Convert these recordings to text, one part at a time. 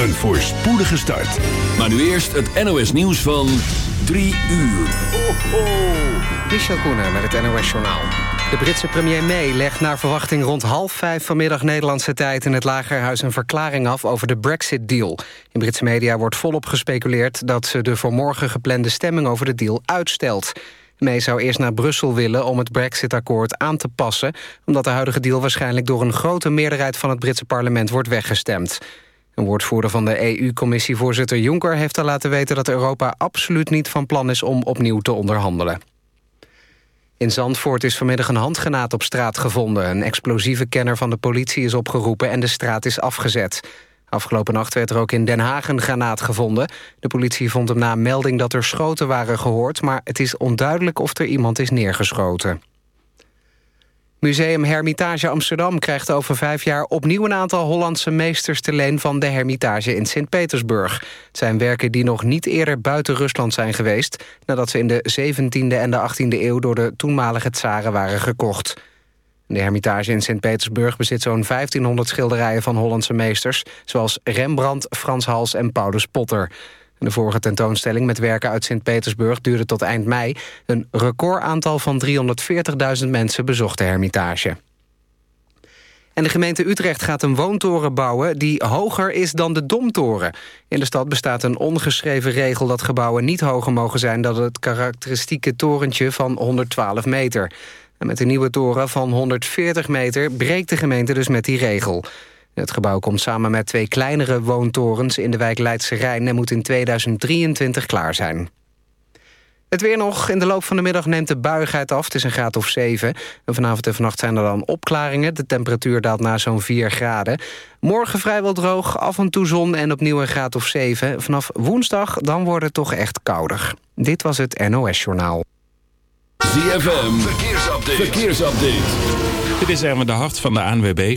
Een voorspoedige start. Maar nu eerst het NOS nieuws van 3 uur. Ho, ho. Michel Koenen met het NOS-journaal. De Britse premier May legt naar verwachting rond half vijf vanmiddag Nederlandse tijd in het Lagerhuis een verklaring af over de Brexit-deal. In Britse media wordt volop gespeculeerd dat ze de voor morgen geplande stemming over de deal uitstelt. May zou eerst naar Brussel willen om het Brexit-akkoord aan te passen... omdat de huidige deal waarschijnlijk door een grote meerderheid van het Britse parlement wordt weggestemd. Een woordvoerder van de EU-commissievoorzitter Juncker heeft al laten weten dat Europa absoluut niet van plan is om opnieuw te onderhandelen. In Zandvoort is vanmiddag een handgenaad op straat gevonden. Een explosieve kenner van de politie is opgeroepen en de straat is afgezet. Afgelopen nacht werd er ook in Den Haag een granaat gevonden. De politie vond hem na melding dat er schoten waren gehoord... maar het is onduidelijk of er iemand is neergeschoten. Museum Hermitage Amsterdam krijgt over vijf jaar opnieuw een aantal Hollandse meesters te leen van de Hermitage in Sint-Petersburg. Het zijn werken die nog niet eerder buiten Rusland zijn geweest, nadat ze in de 17e en de 18e eeuw door de toenmalige tsaren waren gekocht. De Hermitage in Sint-Petersburg bezit zo'n 1500 schilderijen van Hollandse meesters, zoals Rembrandt, Frans Hals en Paulus Potter. De vorige tentoonstelling met werken uit Sint-Petersburg duurde tot eind mei. Een recordaantal van 340.000 mensen bezocht de Hermitage. En de gemeente Utrecht gaat een woontoren bouwen die hoger is dan de Domtoren. In de stad bestaat een ongeschreven regel dat gebouwen niet hoger mogen zijn dan het karakteristieke torentje van 112 meter. En met de nieuwe toren van 140 meter breekt de gemeente dus met die regel. Het gebouw komt samen met twee kleinere woontorens in de wijk Leidse Rijn... en moet in 2023 klaar zijn. Het weer nog. In de loop van de middag neemt de buigheid af. Het is een graad of 7. En vanavond en vannacht zijn er dan opklaringen. De temperatuur daalt naar zo'n 4 graden. Morgen vrijwel droog, af en toe zon en opnieuw een graad of 7. Vanaf woensdag dan wordt het toch echt kouder. Dit was het NOS Journaal. ZFM, verkeersupdate. verkeersupdate. Dit is Erwin de Hart van de ANWB.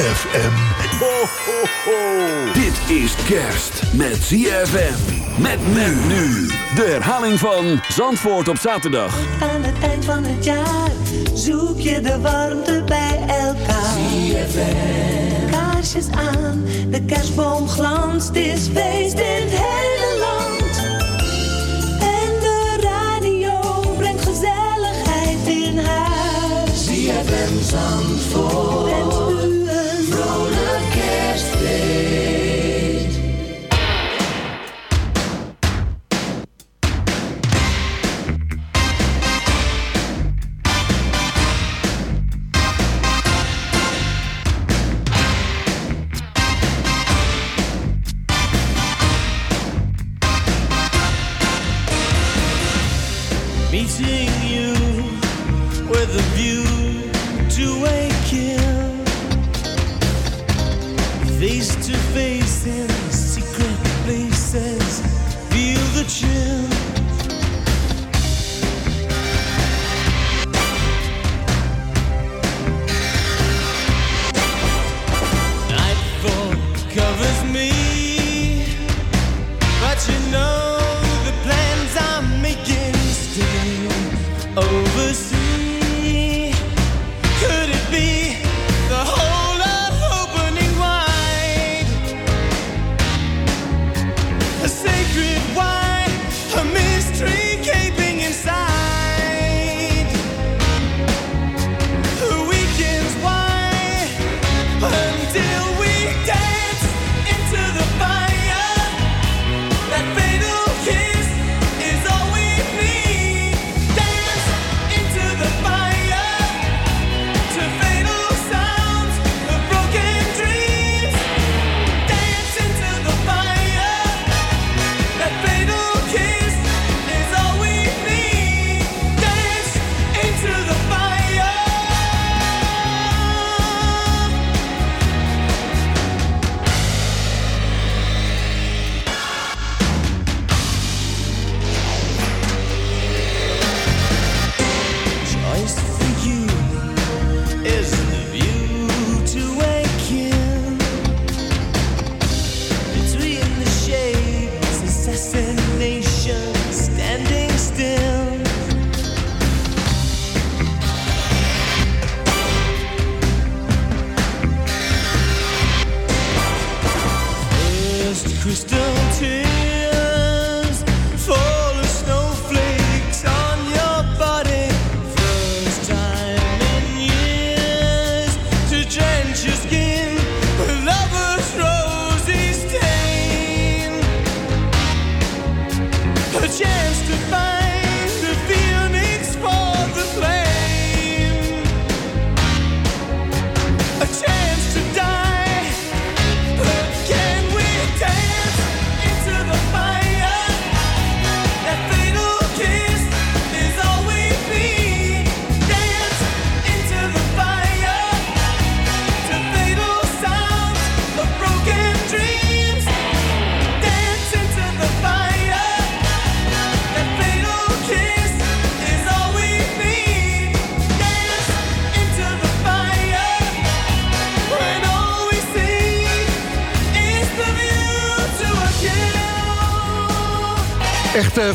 ZFM. Ho, ho, ho. Dit is kerst met ZFM. Met men nu. De herhaling van Zandvoort op zaterdag. Aan het eind van het jaar zoek je de warmte bij elkaar. ZFM. Kaarsjes aan, de kerstboom glanst, is feest in het hele land. En de radio brengt gezelligheid in Zandvoort. Wens u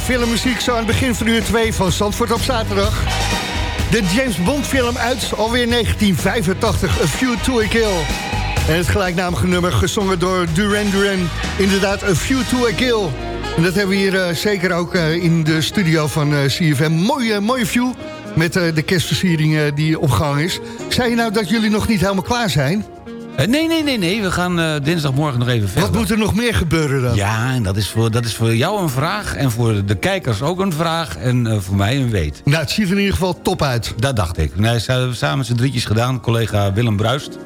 filmmuziek zo aan het begin van uur 2 van Zandvoort op zaterdag. De James Bond film uit, alweer 1985, A Few to a Kill. En het gelijknamige nummer gezongen door Duran Duran. Inderdaad, A Few to a Kill. En dat hebben we hier eh, zeker ook eh, in de studio van eh, CFM. Mooie, mooie view met de kerstversiering die op gang is. Zei je nou dat jullie nog niet helemaal klaar zijn? Eh, nee, nee, nee, nee. We gaan eh, dinsdagmorgen nog even verder. Wat moet er nog meer gebeuren dan? Ja, en dat is, voor, dat is voor jou een vraag. En voor de kijkers ook een vraag. En eh, voor mij een weet. Nou, het ziet er in ieder geval top uit. Dat dacht ik. Nee, ze hebben samen met z'n drietjes gedaan. Collega Willem Bruist.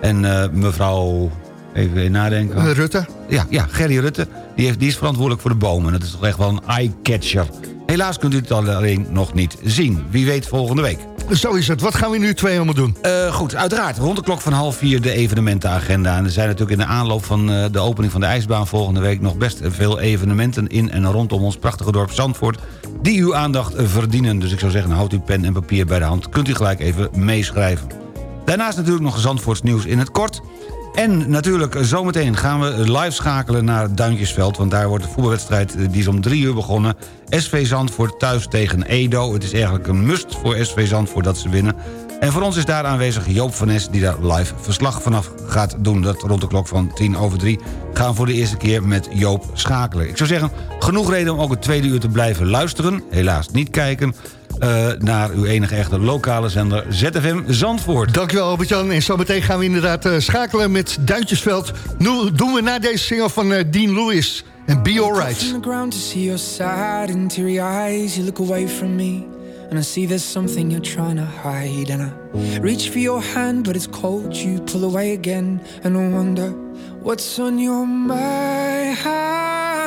En mevrouw... Even nadenken. Rutte? Ja, ja, Gerry Rutte. Die, heeft, die is verantwoordelijk voor de bomen. Dat is toch echt wel een eye-catcher. Helaas kunt u het alleen nog niet zien. Wie weet volgende week. Zo is het. Wat gaan we nu twee allemaal doen? Eh, goed, uiteraard. Rond de klok van half vier de evenementenagenda. En er zijn natuurlijk in de aanloop van eh, de opening van de ijsbaan volgende week... nog best veel evenementen in en rondom ons prachtige dorp Zandvoort... die uw aandacht eh, verdienen. Dus ik zou zeggen, houd uw pen en papier bij de hand. Kunt u gelijk even meeschrijven. Daarnaast natuurlijk nog Zandvoorts nieuws in het kort... En natuurlijk, zometeen gaan we live schakelen naar Duintjesveld... want daar wordt de voetbalwedstrijd, eh, die is om drie uur begonnen... SV Zandvoort thuis tegen Edo. Het is eigenlijk een must voor SV Zandvoort dat ze winnen. En voor ons is daar aanwezig Joop van Nes... die daar live verslag vanaf gaat doen. Dat rond de klok van tien over drie gaan we voor de eerste keer met Joop schakelen. Ik zou zeggen, genoeg reden om ook het tweede uur te blijven luisteren. Helaas niet kijken. Eh, naar uw enige echte lokale zender ZFM Zandvoort. Dankjewel Albert-Jan. En zometeen gaan we inderdaad eh, schakelen met Duintjesveld. Nu doen we na deze single van eh, Dean Lewis. En Be Alright. the ground to see your sad and teary eyes. You look away from me, and I see there's something you're trying to hide. And I reach for your hand, but it's cold. You pull away again, and I wonder what's on your mind.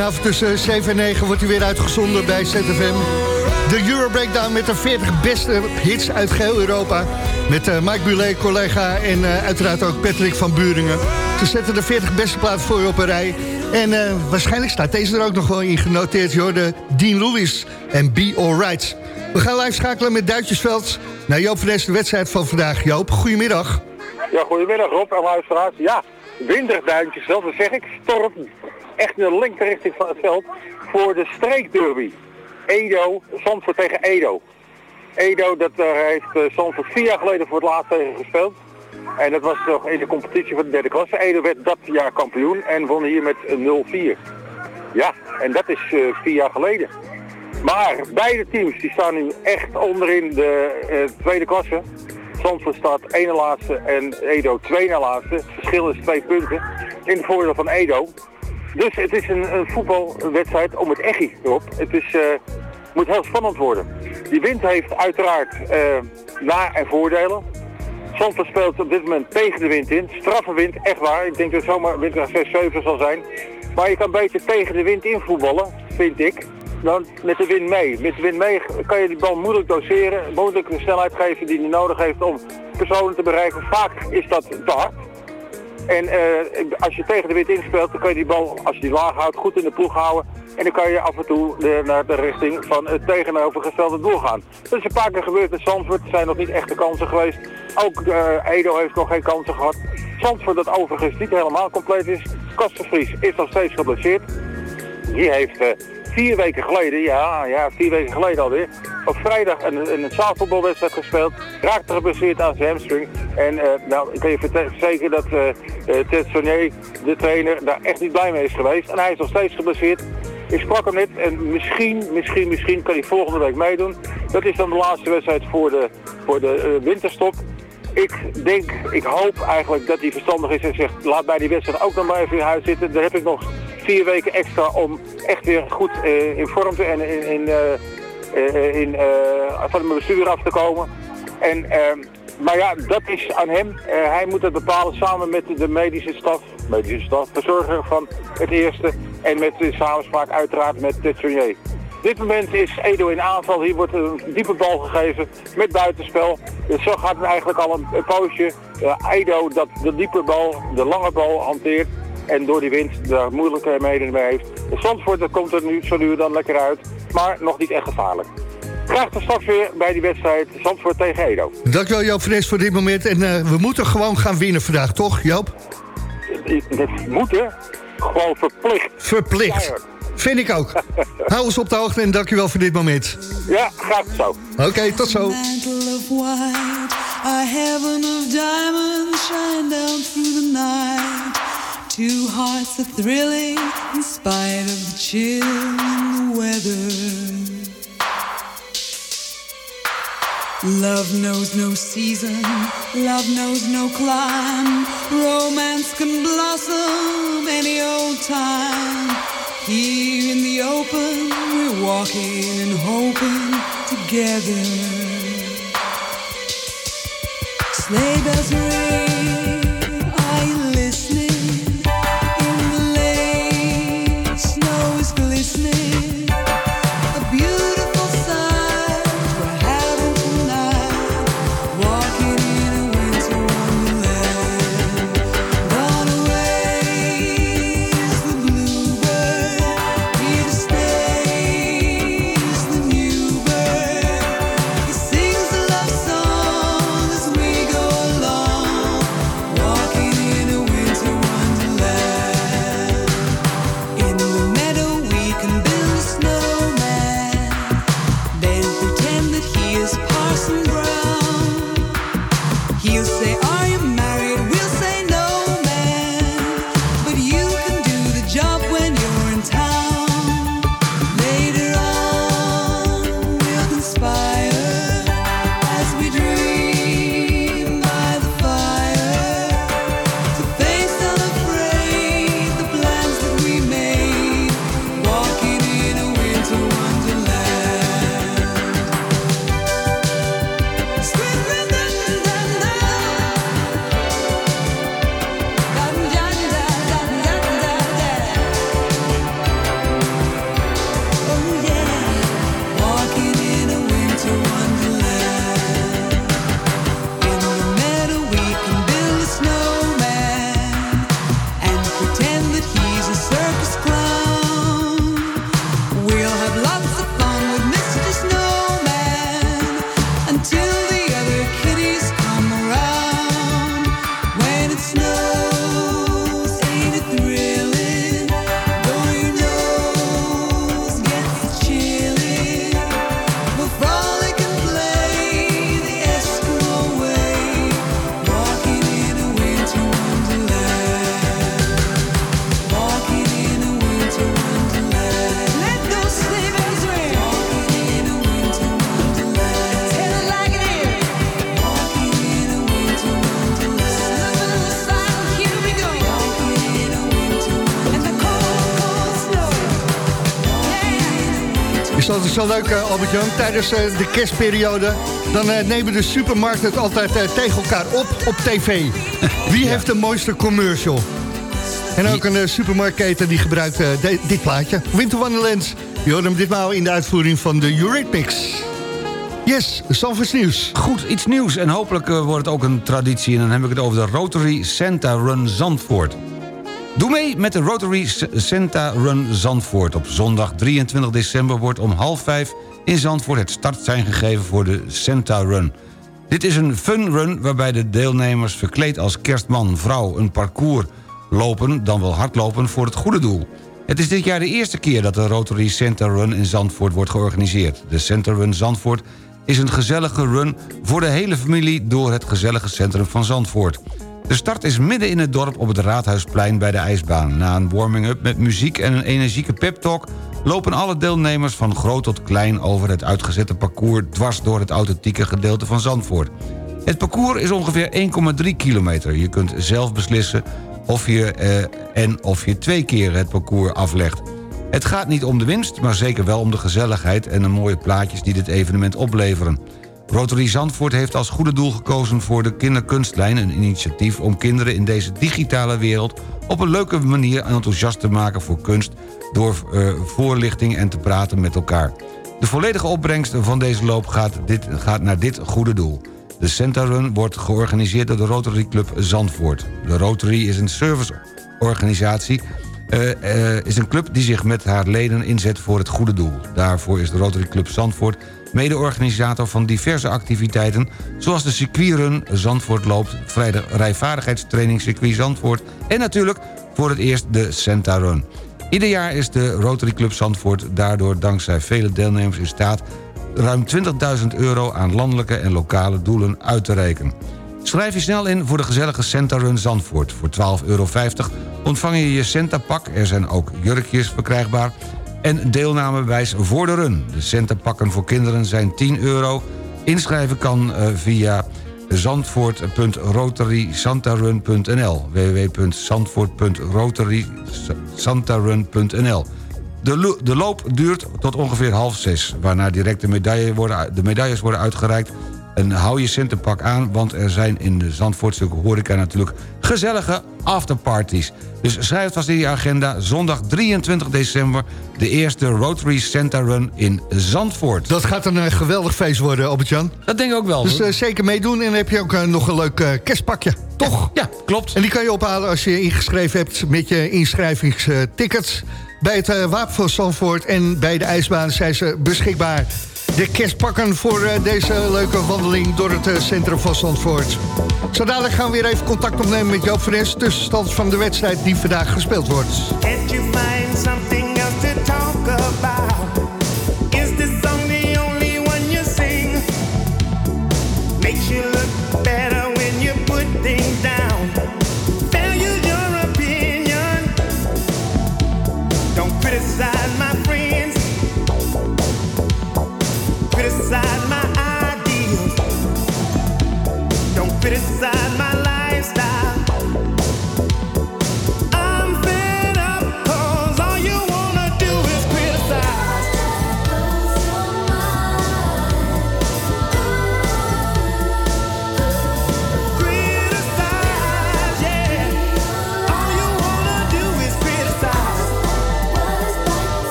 Vanavond tussen 7 en 9 wordt hij weer uitgezonden bij ZFM. De Euro Breakdown met de 40 beste hits uit geheel Europa. Met eh, Mike Bulet, collega, en eh, uiteraard ook Patrick van Buringen. Ze zetten de 40 beste platen voor je op een rij. En eh, waarschijnlijk staat deze er ook nog wel in genoteerd. Je hoorde Dean Lewis en Be Alright. We gaan live schakelen met Duitsersveld naar Joop van de wedstrijd van vandaag. Joop, goedemiddag. Ja, goedemiddag Rob en luisteraars. Ja, winterduintjes wel, dat zeg ik. Storm echt de linkerrichting van het veld voor de streekderby. Edo, Zandvoort tegen Edo. Edo, dat heeft eh, Zandvoort vier jaar geleden voor het laatst tegen gespeeld. En dat was nog in de competitie van de derde klasse. Edo werd dat jaar kampioen en won hier met eh, 0-4. Ja, en dat is eh, vier jaar geleden. Maar beide teams die staan nu echt onderin de eh, tweede klasse. Zandvoort staat na laatste en Edo twee na laatste. Het verschil is twee punten in het voordeel van Edo. Dus het is een, voetbalwedstrijd om het echi erop. Het is, eh, moet heel spannend worden. Die wind heeft uiteraard eh, na- en voordelen. Zandvoort speelt op dit moment tegen de wind in. Straffe wind, echt waar. Ik denk dat het zomaar windkracht 6, 7 zal zijn. Maar je kan beter tegen de wind in voetballen, vind ik, dan met de wind mee. Met de wind mee kan je die bal moeilijk doseren, moeilijk de snelheid geven die je nodig heeft om personen te bereiken. Vaak is dat te hard. En eh, als je tegen de wind inspeelt, dan kan je die bal, als je die laag houdt, goed in de ploeg houden. En dan kan je af en toe naar de richting van het tegenovergestelde doel gaan. Dat is een paar keer gebeurd met Zandvoort. Er zijn nog niet echte kansen geweest. Ook eh, Edo heeft nog geen kansen gehad. Zandvoort dat overigens niet helemaal compleet is. Kastenvries is nog steeds geblesseerd. Die heeft eh, vier weken geleden, ja, ja, vier weken geleden alweer, op vrijdag een, een zaalvoetbalwedstrijd gespeeld. Raakte geblesseerd aan zijn hamstring. En uh, nou, ik kan je verzekeren dat uh, Ted Sonnier, de trainer, daar echt niet blij mee is geweest. En hij is nog steeds geblesseerd. Ik sprak hem net en misschien, misschien, misschien kan hij volgende week meedoen. Dat is dan de laatste wedstrijd voor de, voor de winterstop. Ik denk, ik hoop eigenlijk dat hij verstandig is en zegt, laat bij die wedstrijd ook nog maar even in huis zitten. Dan heb ik nog vier weken extra om echt weer goed in vorm te en in, in van mijn bestuur af te komen. En, ehm, maar ja, dat is aan hem. hij moet het bepalen samen met de medische staf, medische staf, verzorger van het eerste. En met de samenspraak uiteraard met de Trunier. Dit moment is Edo in aanval. Hier wordt een diepe bal gegeven met buitenspel. Dus zo gaat het eigenlijk al een, poosje. Edo dat de diepe bal, de lange bal hanteert. En door die wind daar moeilijkheden mee heeft. De Zandvoort komt er nu zo nu dan lekker uit. Maar nog niet echt gevaarlijk. Graag tot straks weer bij die wedstrijd Zandvoort tegen Edo. Dankjewel Joop Fres voor dit moment. En uh, we moeten gewoon gaan winnen vandaag, toch Joop? Het moeten? Gewoon verplicht. Verplicht. Vind ik ook. Hou ons op de hoogte en dankjewel voor dit moment. Ja, graag zo. Oké, okay, tot zo. Two hearts are thrilling in spite of the chill in the weather. Love knows no season, love knows no clime. Romance can blossom any old time. Here in the open, we're walking and hoping together. Sleigh bells ring, Is zo leuk, eh, Albert-Jan? Tijdens eh, de kerstperiode... dan eh, nemen de supermarkten het altijd tegen elkaar op op tv. Wie heeft de mooiste commercial? En ook een supermarktketen die gebruikt dit plaatje. Winter Wonderland. Je hoort hem ditmaal in de uitvoering van de Eurythmics. Yes, Sanfors Nieuws. Goed, iets nieuws en hopelijk wordt het ook een traditie... en dan heb ik het over de Rotary Santa Run Zandvoort. Doe mee met de Rotary Santa Run Zandvoort. Op zondag 23 december wordt om half vijf in Zandvoort... het startsein gegeven voor de Santa Run. Dit is een fun run waarbij de deelnemers verkleed als kerstman, vrouw... een parcours lopen, dan wel hardlopen voor het goede doel. Het is dit jaar de eerste keer dat de Rotary Center Run in Zandvoort wordt georganiseerd. De Center Run Zandvoort is een gezellige run voor de hele familie... door het gezellige centrum van Zandvoort. De start is midden in het dorp op het Raadhuisplein bij de ijsbaan. Na een warming-up met muziek en een energieke peptalk... lopen alle deelnemers van groot tot klein over het uitgezette parcours... dwars door het authentieke gedeelte van Zandvoort. Het parcours is ongeveer 1,3 kilometer. Je kunt zelf beslissen of je, eh, en of je twee keer het parcours aflegt. Het gaat niet om de winst, maar zeker wel om de gezelligheid... en de mooie plaatjes die dit evenement opleveren. Rotary Zandvoort heeft als goede doel gekozen voor de Kinderkunstlijn... een initiatief om kinderen in deze digitale wereld... op een leuke manier enthousiast te maken voor kunst... door uh, voorlichting en te praten met elkaar. De volledige opbrengst van deze loop gaat, dit, gaat naar dit goede doel. De Centa Run wordt georganiseerd door de Rotary Club Zandvoort. De Rotary is een serviceorganisatie... Uh, uh, is een club die zich met haar leden inzet voor het goede doel. Daarvoor is de Rotary Club Zandvoort mede-organisator van diverse activiteiten... zoals de circuitrun Zandvoort loopt, vrijdag rijvaardigheidstraining circuit Zandvoort... en natuurlijk voor het eerst de Santa Run. Ieder jaar is de Rotary Club Zandvoort daardoor dankzij vele deelnemers in staat... ruim 20.000 euro aan landelijke en lokale doelen uit te reiken. Schrijf je snel in voor de gezellige Santa Run Zandvoort. Voor 12,50 euro ontvang je je Santa-pak, er zijn ook jurkjes verkrijgbaar en deelnamebewijs voor de run. De centenpakken voor kinderen zijn 10 euro. Inschrijven kan uh, via zandvoort.rotarysantarun.nl www.zandvoort.rotarysantarun.nl de, de loop duurt tot ongeveer half zes... waarna direct worden, de medailles worden uitgereikt en hou je centenpak aan, want er zijn in de Zandvoortse horeca natuurlijk gezellige afterparties. Dus schrijf het vast in je agenda. Zondag 23 december de eerste Rotary Santa Run in Zandvoort. Dat gaat een uh, geweldig feest worden, Albert-Jan. Dat denk ik ook wel. Dus uh, zeker meedoen en dan heb je ook uh, nog een leuk kerstpakje, toch? Ja, klopt. En die kan je ophalen als je ingeschreven hebt met je inschrijvingstickets. Bij het Wapen van Zandvoort en bij de ijsbaan zijn ze beschikbaar de kerstpakken voor uh, deze leuke wandeling door het uh, centrum van Zandvoort. Zo dadelijk gaan we weer even contact opnemen met Joop Fres... tussenstand van de wedstrijd die vandaag gespeeld wordt.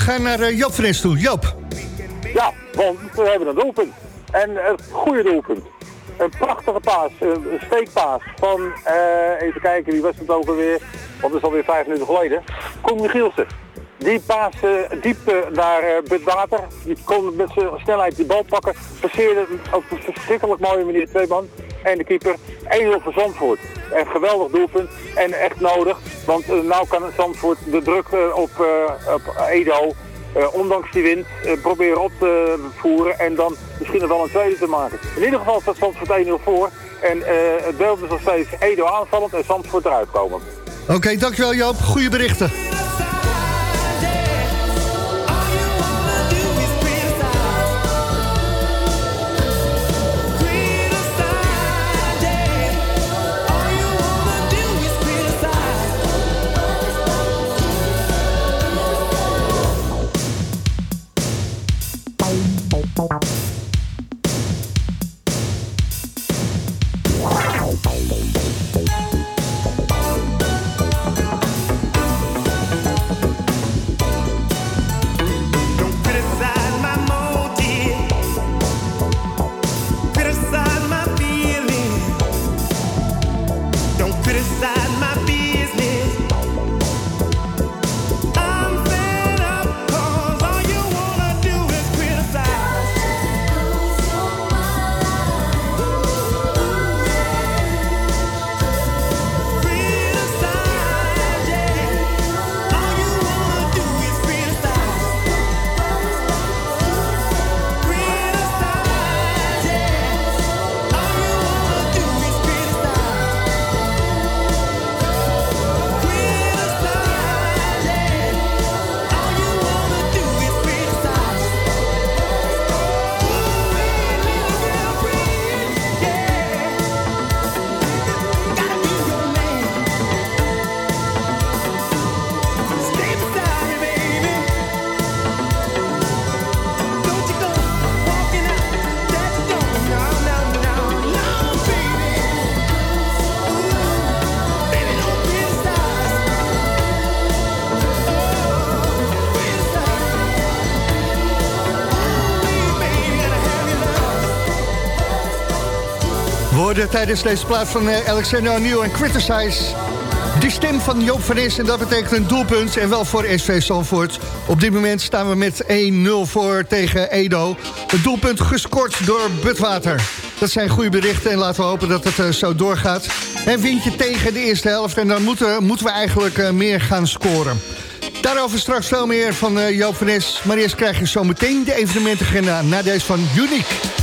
Gaan naar uh, Joop toe. Joop. Ja, want we hebben een doelpunt. En een goede doelpunt. Een prachtige paas, een steekpaas van, eh, even kijken, wie was het ook alweer? Want dat is alweer vijf minuten geleden. Koen Michielsen. Die paas eh, diep eh, naar uh, Water. Die kon met zijn snelheid die bal pakken. Passeerde op een verschrikkelijk mooie manier twee man. En de keeper 1-0 voor Zandvoort. Een geweldig doelpunt. En echt nodig. Want uh, nou kan Zandvoort de druk uh, op, uh, op Edo, ondanks die wind, proberen op te voeren. En dan misschien nog wel een tweede te maken. In ieder geval staat Zandvoort 1-0 voor. En het beeld is nog steeds Edo aanvallend en Zandvoort eruit komen. Oké, dankjewel Joop. Goede berichten. Bye-bye. tijdens deze plaats van eh, Alexander O'Neill en Criticize... de stem van Joop van en dat betekent een doelpunt. En wel voor SV Zandvoort. Op dit moment staan we met 1-0 voor tegen Edo. Het doelpunt gescoord door Butwater. Dat zijn goede berichten en laten we hopen dat het eh, zo doorgaat. En wint je tegen de eerste helft en dan moeten, moeten we eigenlijk eh, meer gaan scoren. Daarover straks veel meer van Joop van Maar eerst krijg je zo meteen de evenementagenda na deze van Unique.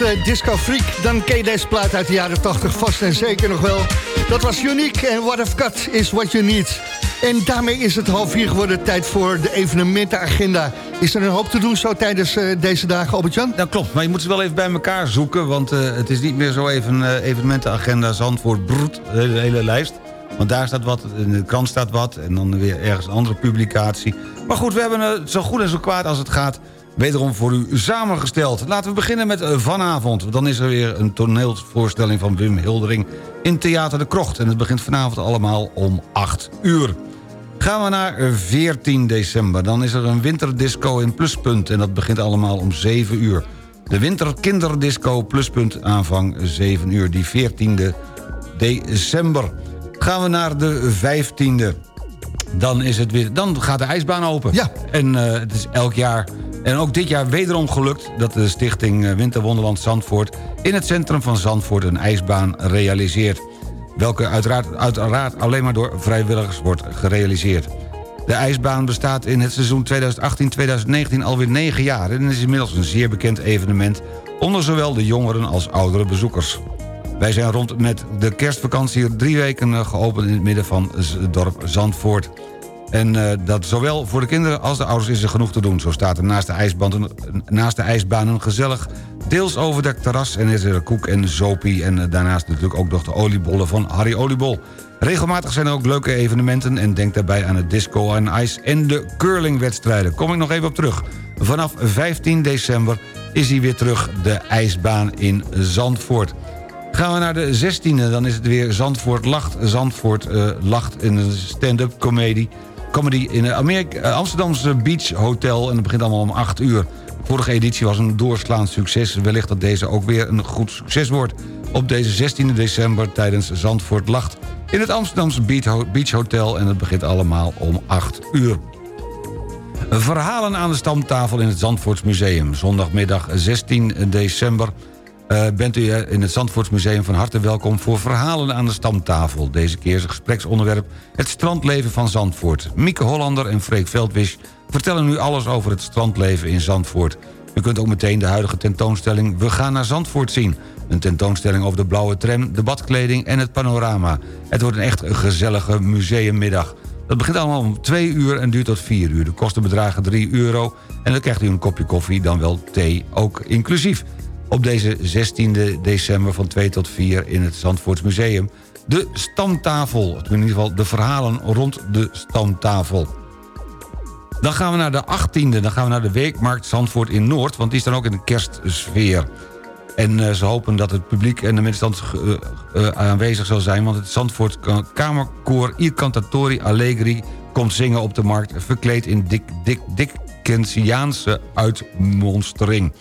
Een echte disco-freak, dan ken je deze plaat uit de jaren 80 vast en zeker nog wel. Dat was uniek en What I've Got is What You Need. En daarmee is het half vier geworden tijd voor de evenementenagenda. Is er een hoop te doen zo tijdens eh, deze dagen, Albert-Jan? Dat klopt, maar je moet ze wel even bij elkaar zoeken... want eh, het is niet meer zo even eh, evenementenagenda Zandvoort broed, de hele, hele lijst. Want daar staat wat, in de krant staat wat... en dan weer ergens een andere publicatie. Maar goed, we hebben het zo goed en zo kwaad als het gaat... wederom voor u samengesteld. Laten we beginnen met eh, vanavond. Dan is er weer een toneelvoorstelling van Wim Hildering... in Theater de Krocht. En het begint vanavond allemaal om 8 uur. Gaan we naar eh, 14 december. Dan is er een winterdisco in Pluspunt. En dat begint allemaal om 7 uur. De winterkinderdisco Pluspunt aanvang 7 uur. Die 14e december. Gaan we naar de 15e. Dan, is het weer, dan gaat de ijsbaan open. Ja. En eh, het is elk jaar... En ook dit jaar wederom gelukt dat de stichting eh, Winterwonderland Zandvoort... in het centrum van Zandvoort een ijsbaan realiseert. Welke uiteraard, alleen maar door vrijwilligers wordt gerealiseerd. De ijsbaan bestaat in het seizoen 2018-2019 alweer 9 jaar... en is inmiddels een zeer bekend evenement... onder zowel de jongeren als oudere bezoekers. Wij zijn rond met de kerstvakantie drie weken eh, geopend... in het midden van het dorp Zandvoort. En uh, dat zowel voor de kinderen als de ouders is er genoeg te doen. Zo staat er naast de ijsbaan een, naast de ijsbaan een gezellig... deels overdekt terras en is er koek en zopie... en uh, daarnaast natuurlijk ook nog de oliebollen van Harry Oliebol. Regelmatig zijn er ook leuke evenementen... en denk daarbij aan het disco en ijs en de curlingwedstrijden. Kom ik nog even op terug. Vanaf 15 december is hij weer terug, de ijsbaan in Zandvoort. Gaan we naar de 16e, dan is het weer Zandvoort Lacht. Zandvoort uh, Lacht in een stand-up comedy. Comedy in het Amerika, uh, Amsterdamse Beach Hotel. En het begint allemaal om 8 uur. Vorige editie was een doorslaand succes. Wellicht dat deze ook weer een goed succes wordt. Op deze 16 december tijdens Zandvoort Lacht. In het Amsterdamse Beach Hotel. En het begint allemaal om 8 uur. Verhalen aan de stamtafel in het Zandvoortsmuseum. Zondagmiddag 16 december uh, bent u in het Zandvoortsmuseum van harte welkom... voor Verhalen aan de Stamtafel. Deze keer is het gespreksonderwerp het strandleven van Zandvoort. Mieke Hollander en Freek Veldwisch vertellen u alles over het strandleven in Zandvoort. U kunt ook meteen de huidige tentoonstelling We gaan naar Zandvoort zien. Een tentoonstelling over de blauwe tram, de badkleding en het panorama. Het wordt een echt gezellige museummiddag. Dat begint allemaal om 2 uur en duurt tot 4 uur. De kosten bedragen 3 euro en dan krijgt u een kopje koffie, dan wel thee ook inclusief op deze 16 december van 2 tot 4 in het Zandvoortsmuseum. De stamtafel, in ieder geval de verhalen rond de stamtafel. Dan gaan we naar de 18e, dan gaan we naar de Weekmarkt Zandvoort in Noord... want die is dan ook in de kerstsfeer. En uh, ze hopen dat het publiek en de middenstand uh, uh, aanwezig zal zijn... want het Zandvoort Kamerkoor Il Cantatori Allegri komt zingen op de markt... verkleed in dik, dik, Dickensiaanse uitmonstering.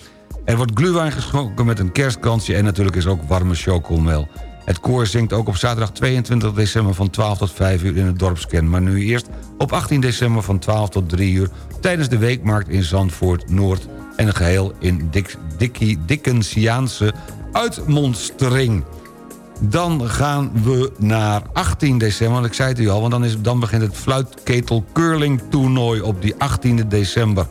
Er wordt gluwijn geschonken met een kerstkransje... en natuurlijk is ook warme chocomel. Het koor zingt ook op zaterdag 22 december van 12 tot 5 uur in het dorpskern. Maar nu eerst op 18 december van 12 tot 3 uur... tijdens de weekmarkt in Zandvoort Noord... en een geheel in Dik, Dickie Dickensiaanse uitmonstering. Dan gaan we naar 18 december, want ik zei het u al... want dan, is, dan begint het fluitketel curling toernooi op die 18 december.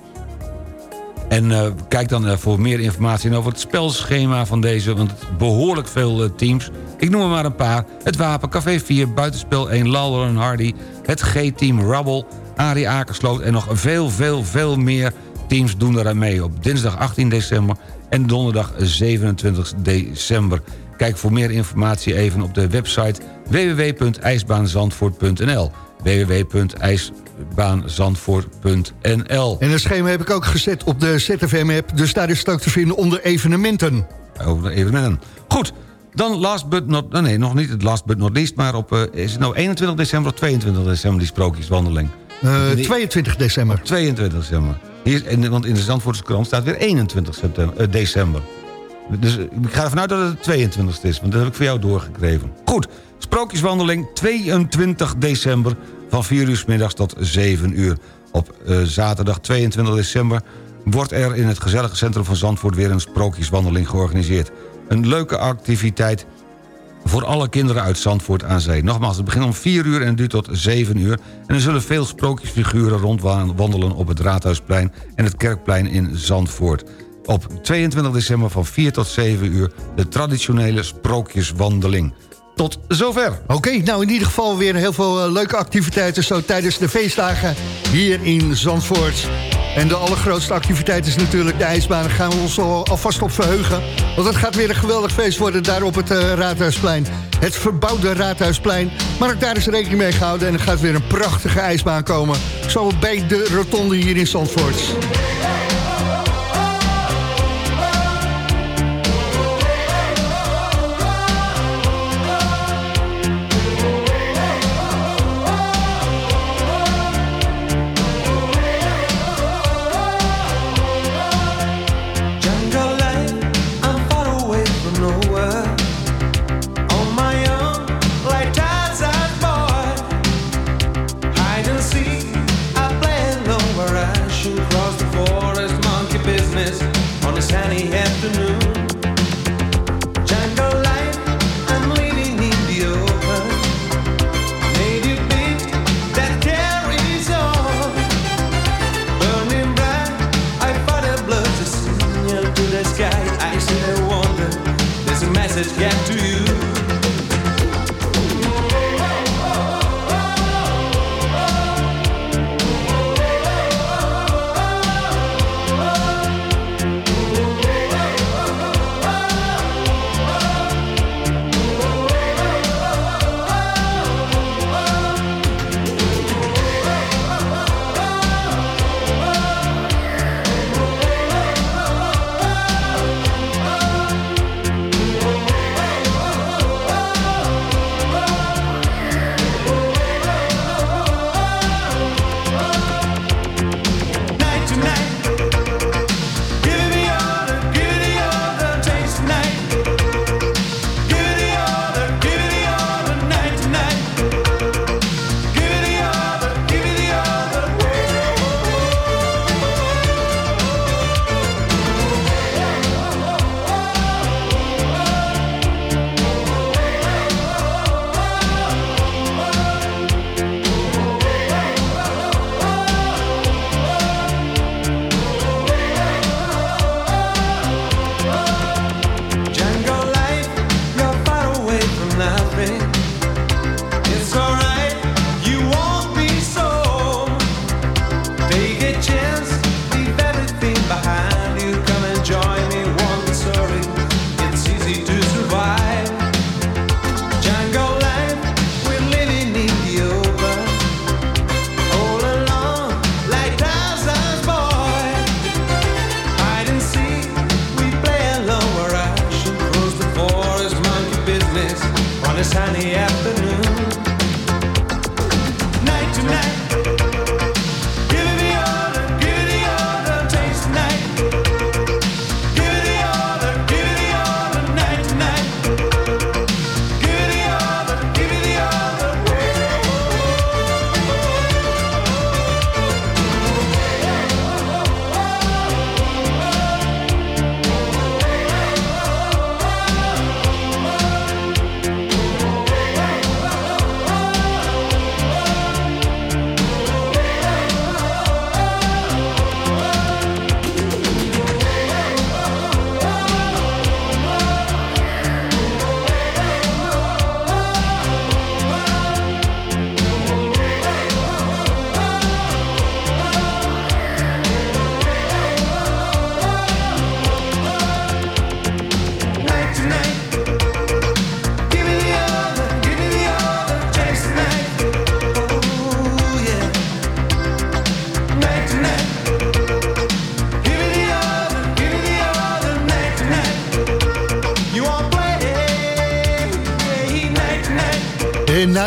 En uh, kijk dan uh, voor meer informatie over het spelschema van deze... want behoorlijk veel uh, teams. Ik noem er maar een paar. Het Wapen, Café 4, Buitenspel 1, Lalder en Hardy... het G-team Rubble, Arie Akersloot... en nog veel, veel, veel meer teams doen eraan mee... op dinsdag 18 december en donderdag 27 december. Kijk voor meer informatie even op de website www.ijsbaanzandvoort.nl www.ijsbaanzandvoort.nl En een schema heb ik ook gezet op de ZFM-app... dus daar is het ook te vinden onder evenementen. Over evenementen. Goed, dan last but not... Nee, nog niet het last but not least... maar op, uh, is het nou 21 december of 22 december die sprookjeswandeling? Uh, 22 december. 22 december. Hier, want in de Zandvoortse krant staat weer 21 september, uh, december. Dus ik ga ervan uit dat het 22 is, want dat heb ik voor jou doorgegeven. Goed, sprookjeswandeling 22 december van 4 uur middags tot 7 uur. Op uh, zaterdag 22 december wordt er in het gezellige centrum van Zandvoort... weer een sprookjeswandeling georganiseerd. Een leuke activiteit voor alle kinderen uit Zandvoort aan zee. Nogmaals, het begint om 4 uur en duurt tot 7 uur. En er zullen veel sprookjesfiguren rondwandelen op het Raadhuisplein... en het Kerkplein in Zandvoort. op 22 december van 4 tot 7 uur... de traditionele sprookjeswandeling. Tot zover. Oké, nou in ieder geval weer heel veel eh, leuke activiteiten... zo tijdens de feestdagen hier in Zandvoort. En de allergrootste activiteit is natuurlijk de ijsbaan. Daar gaan we ons al, alvast op verheugen. Want het gaat weer een geweldig feest worden daar op het uh, Raadhuisplein. Het verbouwde Raadhuisplein. Maar ook daar is rekening mee gehouden. En er gaat weer een prachtige ijsbaan komen. Zo bij de rotonde hier in Zandvoort.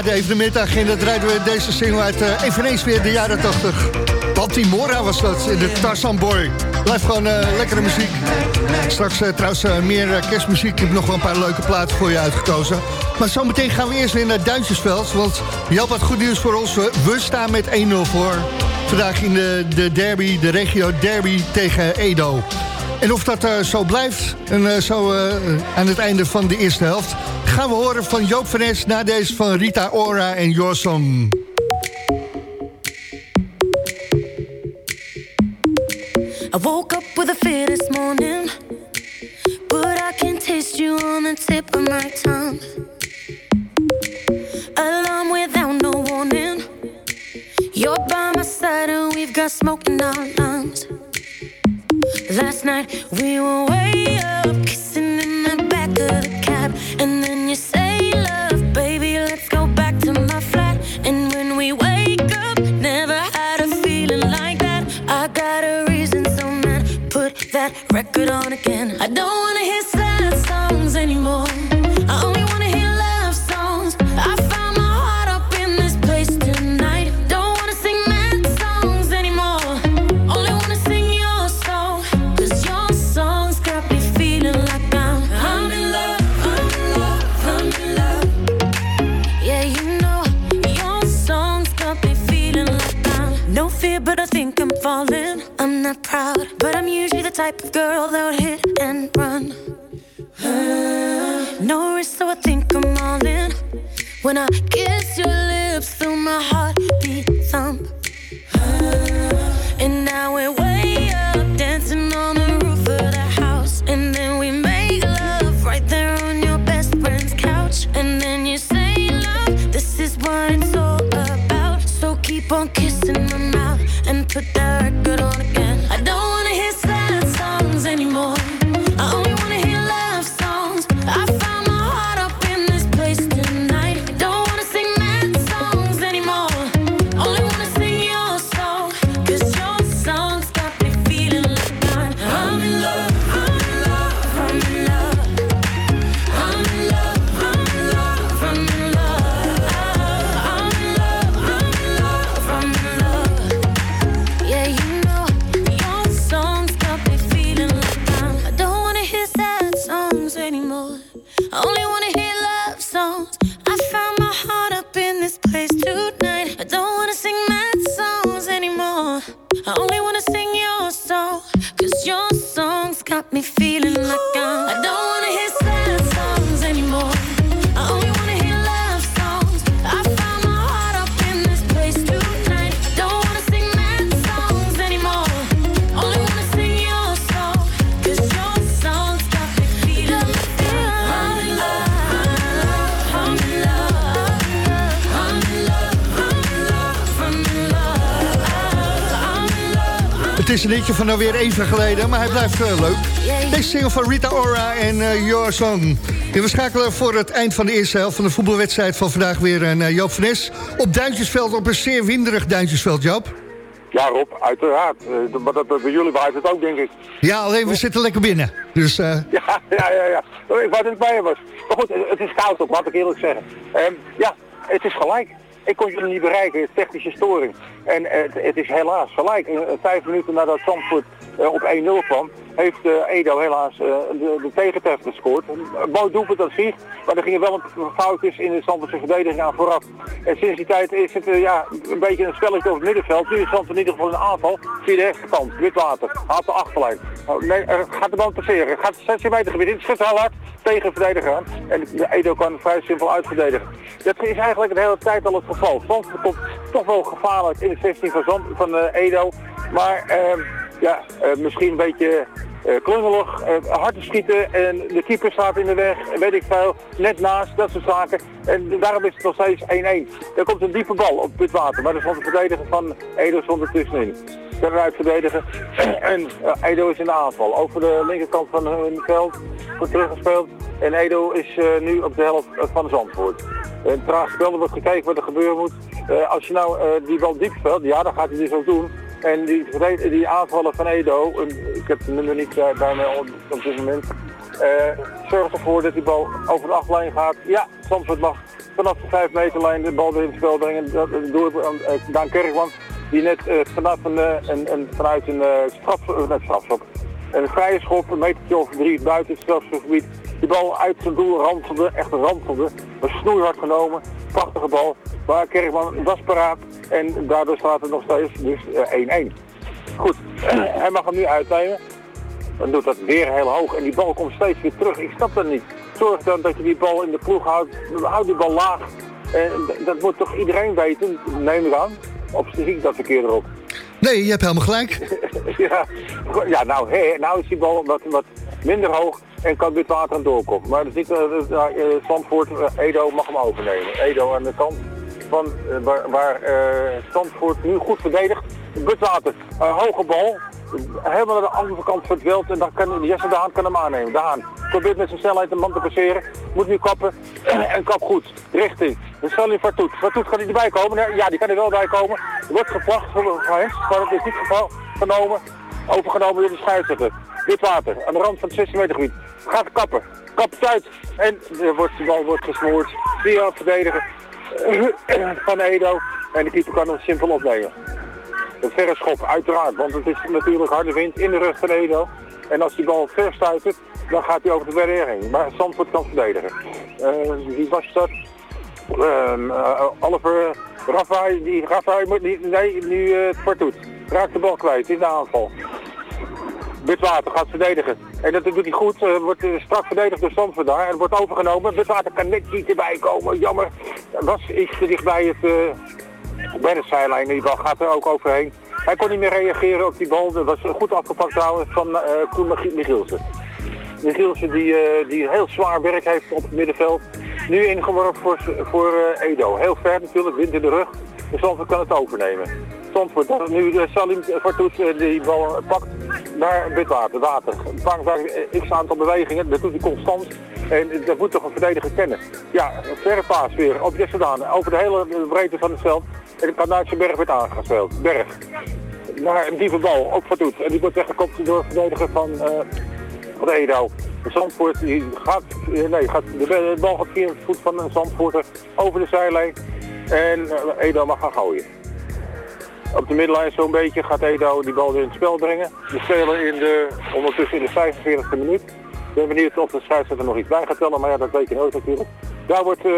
Na de evenementagenda draaiden we deze single uit eh, eveneens weer de jaren 80. Baltimora was dat, in de Tarzan Boy. Blijft gewoon eh, lekkere muziek. Straks eh, trouwens meer kerstmuziek. Ik heb nog wel een paar leuke platen voor je uitgekozen. Maar zometeen gaan we eerst weer naar Duintjesveld. Want Joop had goed nieuws voor ons. We staan met 1-0 voor. Vandaag in de, de derby, de regio derby tegen Edo. En of dat zo blijft, en zo aan het einde van de eerste helft... gaan we horen van Joop van Es na deze van Rita Ora en Your type of girl that would hit and run. No risk, so I think I'm all in. When I kiss your is een liedje van alweer even geleden, maar hij blijft eh, leuk. Deze single van Rita Ora en eh, Your Song. En we schakelen voor het eind van de eerste helft van de voetbalwedstrijd van vandaag weer een uh, Joop van Nes. Op Duintjesveld, op een zeer winderig Duintjesveld, Joop. Ja, Rob, uiteraard. Eh, maar dat, dat bij jullie waait het ook, denk ik. Ja, alleen we zitten lekker binnen. Dus eh, Ja, ja, ja, ja. Ik wou dat ik bij je was. Maar goed, het is koud ook, laat ik eerlijk zeggen. Ehm, ja, het is gelijk. Ik kon jullie niet bereiken, technische storing. En het, het is helaas gelijk. Vijf minuten nadat Zandvoort op 1-0 kwam, heeft eh, Edo helaas eh, de, de tegentreffer gescoord. Een mooi doelpunt dat maar er gingen wel een foutjes in de Zandvoortse verdediging aan vooraf. En sinds die tijd is het eh, ja, een beetje een spelletje over het middenveld. Nu is Zandvoort in ieder geval een aanval via de rechterkant. Witwater, haalt de achterlijn. Oh, gaat de bal passeren. Gaat 16 meter gebied in, schudt heel hard tegen de verdediger aan. En Edo kan vrij simpel uitverdedigen. Dat is eigenlijk de hele tijd al het geval. Zandvoort komt toch wel gevaarlijk in de 16 van, eh, Edo. Maar ehm, ja, eh, misschien een beetje eh klungelig, eh, hard te schieten en de keeper staat in de weg, weet ik veel, net naast, dat soort zaken. En daarom is het nog steeds 1-1. Er komt een diepe bal op het water, maar er stond de verdediger van Edo stond er tussenin. Verder verdedigen en Edo is in de aanval. Over de linkerkant van hun veld wordt teruggespeeld en Edo is nu op de helft van Zandvoort. Een traag spel, er wordt gekeken wat er gebeuren moet. Als je nou die bal diep speelt, ja, dan gaat hij dus ook doen. En die, die aanvallen van Edo, ik heb het nummer niet eh, bij mij op, dit moment, eh, zorgt ervoor dat die bal over de achtlijn gaat. Ja, Zandvoort mag vanaf de 5 meterlijn de bal weer in het spel brengen. Door uh, Daan Kerkman, die net eh, vanaf een, eh, een, vanuit een eh, straf, uh, net strafschop, een vrije schop, een metertje of drie buiten het strafschopgebied, die bal uit zijn doel ranselde, echt ranselde. Was snoeihard genomen, prachtige bal. Maar Kerkman was paraat en daardoor staat het nog steeds dus eh, 1-1. Goed, hij mag hem nu uitnemen. Dan doet dat weer heel hoog en die bal komt steeds weer terug. Ik snap dat niet. Zorg dan dat je die bal in de ploeg houdt. Houd die bal laag. En dat moet toch iedereen weten, neem ik aan. Of zie ik dat verkeerd erop? nee, je hebt helemaal gelijk. ja, ja nou, hè, nou is die bal wat, wat minder hoog en kan dit water aan doorkomen. Maar is niet, uh, uh, Zandvoort, eh, Edo mag hem overnemen. Edo aan de kant van eh, waar, waar eh, nu goed verdedigt. Butwater, een hoge bal. Helemaal naar de andere kant van het. En dan kan Jesse de Haan kan hem aannemen. De Haan probeert met zijn snelheid een man te passeren. Moet nu kappen. en kap goed. Richting. De Salim Fartoet. Fartoet kan hij erbij komen? Ja, die kan er wel bij komen. Wordt gevlacht voor hem. Maar het is niet geval genomen. Overgenomen door de scheidsrechter. Witwater. Aan de rand van het 16 meter gebied. Gaat kappen. Kapt uit. En er wordt, de bal wordt gesmoord. Via verdedigen van Edo. En de keeper kan hem simpel opnemen. Een verre schop, uiteraard, want het is natuurlijk harde wind in de rug van Edo. En als die bal ver dan gaat hij over de heen. Maar Zandvoort kan verdedigen. Eh, wie was dat? Ehm, eh, Oliver Rafaai, die Rafaai moet niet, nee, nu eh, het Fartoet. Raakt de bal kwijt in de aanval. Butwater gaat verdedigen. En dat doet hij goed. eh, wordt eh, strak verdedigd door Zandvoort daar. En wordt overgenomen. Butwater kan net niet erbij komen. Jammer. Was iets te dicht bij het... bij de zijlijn. Die bal gaat er ook overheen. Hij kon niet meer reageren op die bal. Dat was goed afgepakt trouwens van eh Koen Mich- Michielsen. Michielsen die, die heel zwaar werk heeft op het middenveld. Nu ingeworpen voor, voor eh, Edo. Heel ver natuurlijk, wind in de rug. Dus kan het overnemen. Dat nu Salim Fartoes die bal pakt naar Witwater, water. Een paar, eh, x aantal bewegingen, dat doet hij constant. En dat moet toch een verdediger kennen. Ja, een verre paas weer op over de hele breedte van het veld. En de Berg werd aangespeeld. Berg. Naar een diepe bal, op Fartoet. En die wordt weggekopt door de verdediger van, eh van Edo. De Zandvoort die gaat, eh, nee, gaat, de, bal gaat via het voet van een Zandvoorter over de zijlijn. En Edo mag gaan gooien. Op de middenlijn zo'n beetje gaat Edo die bal weer in het spel brengen. We spelen in de, ondertussen in de 45e minuut. Ik ben benieuwd of de scheidsrechter nog iets bij gaat tellen, maar ja, dat weet je nooit natuurlijk. Daar wordt, eh,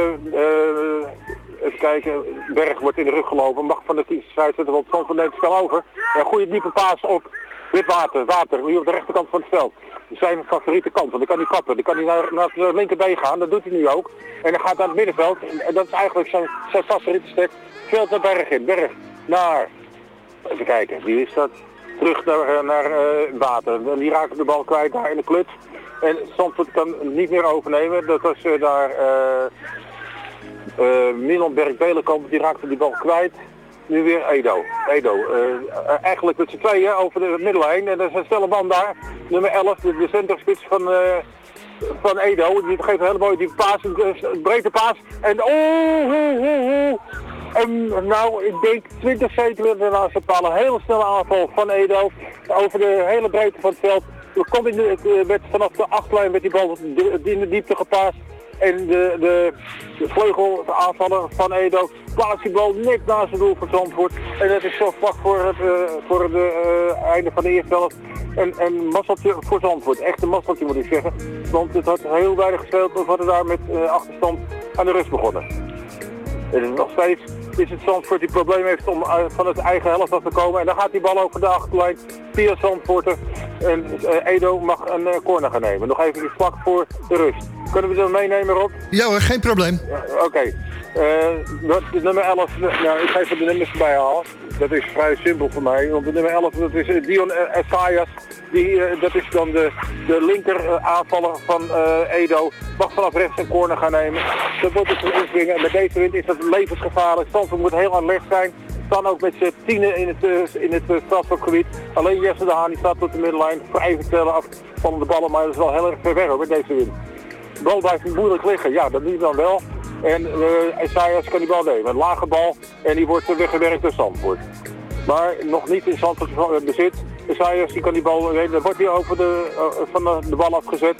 even kijken, Berg wordt in de rug gelopen. Mag van de scheidsrechter, want Zandvoort neemt het spel over. Een goede diepe paas op Witwater, Water, nu op de rechterkant van het veld. Zijn favoriete kant, want dan kan hij kappen. Dan kan hij naar, naar de linkerbeen gaan, dat doet hij nu ook. En dan gaat naar het middenveld. En dat is eigenlijk zijn, zijn favoriete stek. Veld naar Berg in. Berg naar Even kijken, wie is dat? Terug naar, eh, naar eh, Water. En die raakt de bal kwijt daar in de kluts. En Zandvoort kan niet meer overnemen. Dat was eh, daar eh, Milan Berg-Belenkamp, die raakte die bal kwijt. Nu weer Edo. Edo. eigenlijk met z'n tweeën over de middellijn. En er is een snelle man daar. Nummer 11, de, centerspits van, van Edo. Die geeft een hele mooie die paas, een, brede paas. En oh, oh, oh, oh. En nou, ik denk 20 centimeter naast de paal. Een hele snelle aanval van Edo. Over de hele breedte van het veld. Er komt in de, het werd vanaf de achtlijn met die bal in de diepte gepaast. En de, de, de vleugelaanvaller van Edo plaatst die bal net naast het doel van Zandvoort. En dat is zo vlak voor het, eh, voor het eh, einde van de eerste helft. En een masseltje voor Zandvoort. Echt een masseltje moet ik zeggen. Want het had heel weinig gespeeld. We hadden daar met eh, achterstand aan de rust begonnen. En nog steeds is het Zandvoort die probleem heeft om eh, van het eigen helft af te komen. En dan gaat die bal over de achterlijn via Zandvoorter. En eh, Edo mag een eh, corner gaan nemen. Nog even vlak voor de rust. Kunnen we dat meenemen, Rob? Ja hoor, geen probleem. Ja, Oké. Eh, dat is nummer 11, nou, ik ga even de nummers erbij halen. Dat is vrij simpel voor mij. Want de nummer 11, dat is eh, Dion eh, Essayas. Die, eh, dat is dan de, de linker eh, aanvaller van eh, Edo. Mag vanaf rechts een corner gaan nemen. Dat wordt dus een. En met deze wind is dat levensgevaarlijk. Stanford moet heel alert zijn. Staan ook met z'n tienen in het, eh, in het uh, strafschopgebied. Alleen Jesse de Haan die staat tot de middenlijn. Voor eventuele afvallende ballen. Maar dat is wel heel erg ver weg hoor, met deze wind. Bal blijft moeilijk liggen. Ja, dat hij dan wel. En uh, kan die bal nemen. Een lage bal en die wordt weggewerkt door Zandvoort. Maar nog niet in Zandvoort bezit. Isaias die kan die bal nemen. Dan wordt hij over de, uh, van de, bal afgezet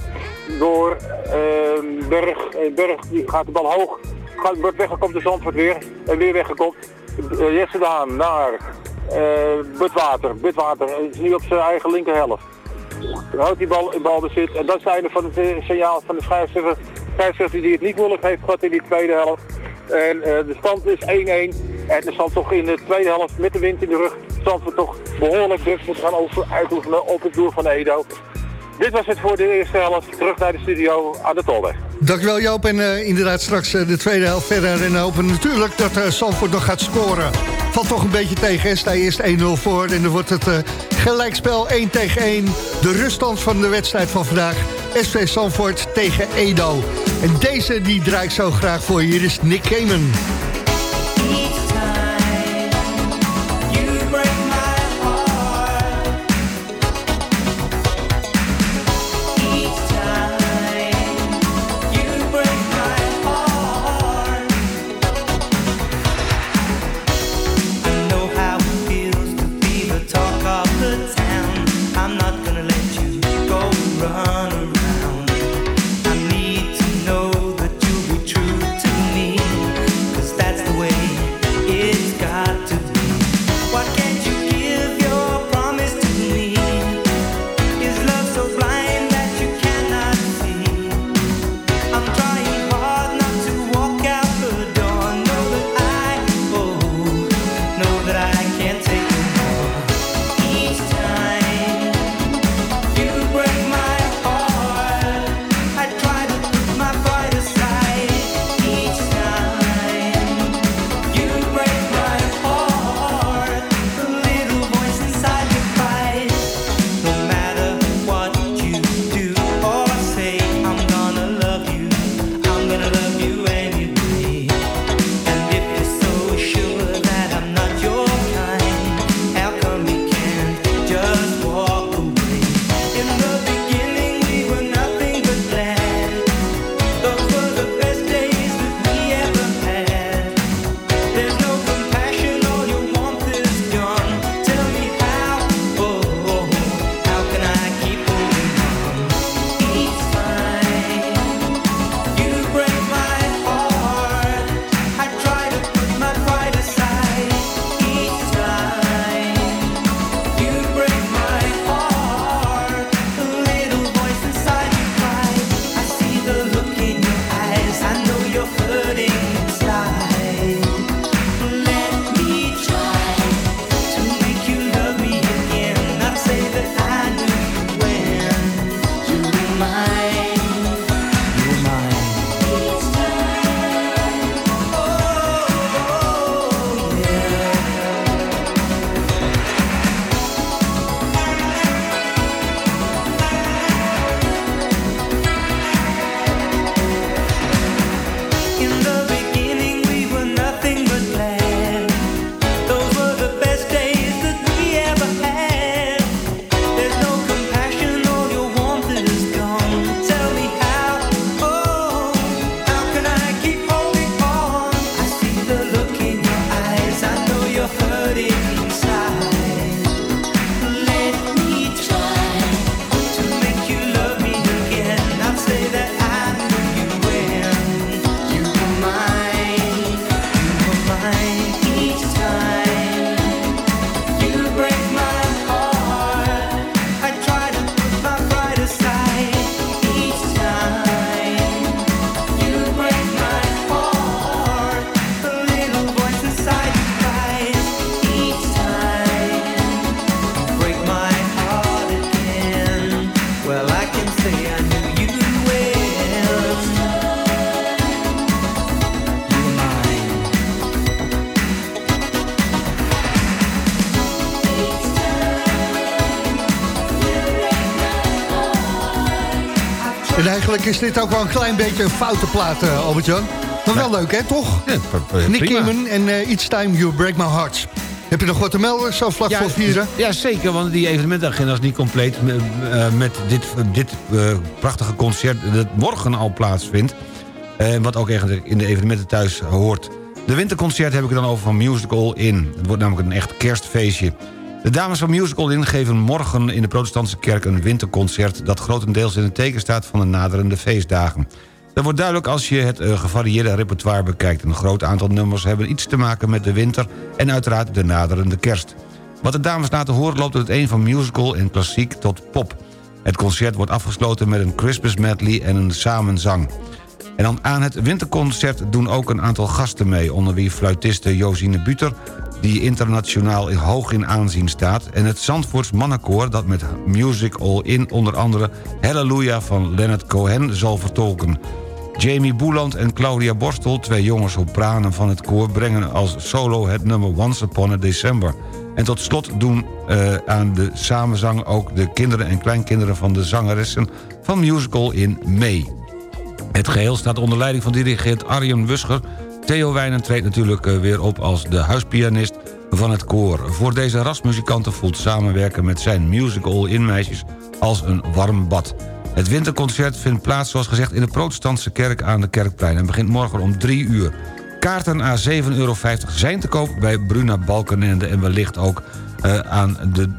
door uh, Berg. Berg die gaat de bal hoog. Gaat, wordt weggekomen door Zandvoort weer. En weer weggekomen. Jesse naar Butwater. Butwater is nu op zijn eigen linkerhelft. Houdt die bal in balbezit. En dat zijn van het signaal van de scheidsrechter. Scheidsrechter die het niet moeilijk heeft gehad in die tweede helft. En uh, de stand is 1-1. En er zal toch in de tweede helft met de wind in de rug... Zandvoort toch behoorlijk druk moeten gaan over, uitoefenen op het doel van Edo. Dit was het voor de eerste helft. Terug naar de studio aan de Tolweg. Dankjewel Joop. En uh, inderdaad straks uh, de tweede helft verder. En hopen natuurlijk dat uh, Zandvoort nog gaat scoren. Valt toch een beetje tegen. Hè? Sta eerst 1-0 voor. En dan wordt het gelijkspel 1 tegen 1. De ruststand van de wedstrijd van vandaag. SV Zandvoort tegen Edo. En deze die draai ik zo graag voor. Hier is Nick Kamen. En eigenlijk is dit ook wel een klein beetje een foute plaat, uh, Albert-Jan. Maar wel leuk, hè, toch? Ja, Nick. Kimmen en uh, Each Time You Break My Heart. Heb je nog wat te melden, zo vlak voor vieren? Ja, zeker, want die evenementagenda is niet compleet... met, uh, met dit, dit uh, prachtige concert dat morgen al plaatsvindt. Uh, wat ook eigenlijk in de evenementen thuis hoort. De winterconcert heb ik het dan over van Musical In. Het wordt namelijk een echt kerstfeestje. De dames van Musical In geven morgen in de protestantse kerk een winterconcert... dat grotendeels in het teken staat van de naderende feestdagen. Dat wordt duidelijk als je het uh, gevarieerde repertoire bekijkt. Een groot aantal nummers hebben iets te maken met de winter... en uiteraard de naderende kerst. Wat de dames laten horen loopt uit een van musical en klassiek tot pop. Het concert wordt afgesloten met een Christmas medley en een samenzang. En dan aan het winterconcert doen ook een aantal gasten mee... onder wie fluitiste Josine Buter, die internationaal hoog in aanzien staat... en het Zandvoorts mannenkoor dat met Music All In... onder andere Hallelujah van Leonard Cohen zal vertolken. Jamie Boeland en Claudia Borstel, twee jonge sopranen van het koor... brengen als solo het nummer Once Upon a December. En tot slot doen uh, aan de samenzang ook de kinderen en kleinkinderen... van de zangeressen van Musical In mee. Het geheel staat onder leiding van dirigent Arjen Wuscher... Theo Wijnen treedt natuurlijk uh, weer op als de huispianist van het koor. Voor deze rasmuzikanten voelt samenwerken met zijn musical in meisjes als een warm bad. Het winterconcert vindt plaats, zoals gezegd, in de protestantse kerk aan de Kerkplein... en begint morgen om 3 uur. Kaarten aan 7,50 euro zijn te koop bij Bruna Balkenende... en wellicht ook uh, aan de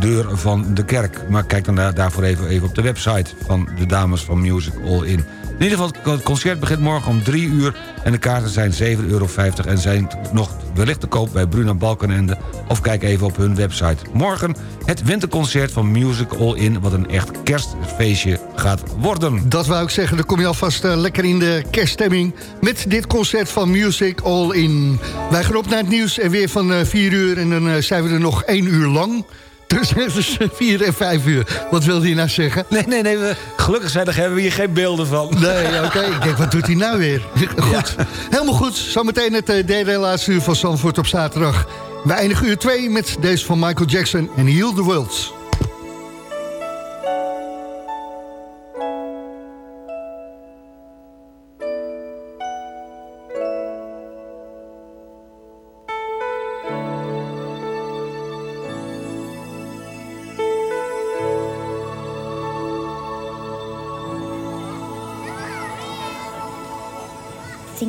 deur van de kerk. Maar kijk dan daar, daarvoor even, even op de website van de dames van Music All In. In ieder geval, het concert begint morgen om 3 uur... en de kaarten zijn 7,50 euro en zijn nog wellicht te koop bij Bruna Balkenende... of kijk even op hun website. Morgen het winterconcert van Music All In... wat een echt kerstfeestje gaat worden. Dat wou ik zeggen, dan kom je alvast uh, lekker in de kerststemming... met dit concert van Music All In. Wij gaan op naar het nieuws en weer van uh, 4 uur... en dan uh, zijn we er nog 1 uur lang... Dus 4 en 5 uur. Wat wilde hij nou zeggen? Nee, nee, nee. We, gelukkig zijn er hebben we hier geen beelden van. Nee, oké. Okay. Ik denk, wat doet hij nou weer? Goed. Ja. Helemaal goed. Zometeen het uh, derde en laatste uur van Zandvoort op zaterdag. We eindigen uur 2 met deze van Michael Jackson en Heal the World.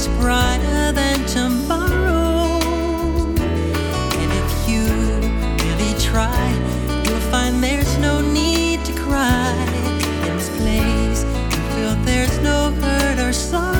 is brighter than tomorrow. And if you really try you'll find there's no need to cry. In this place you feel there's no hurt or sorrow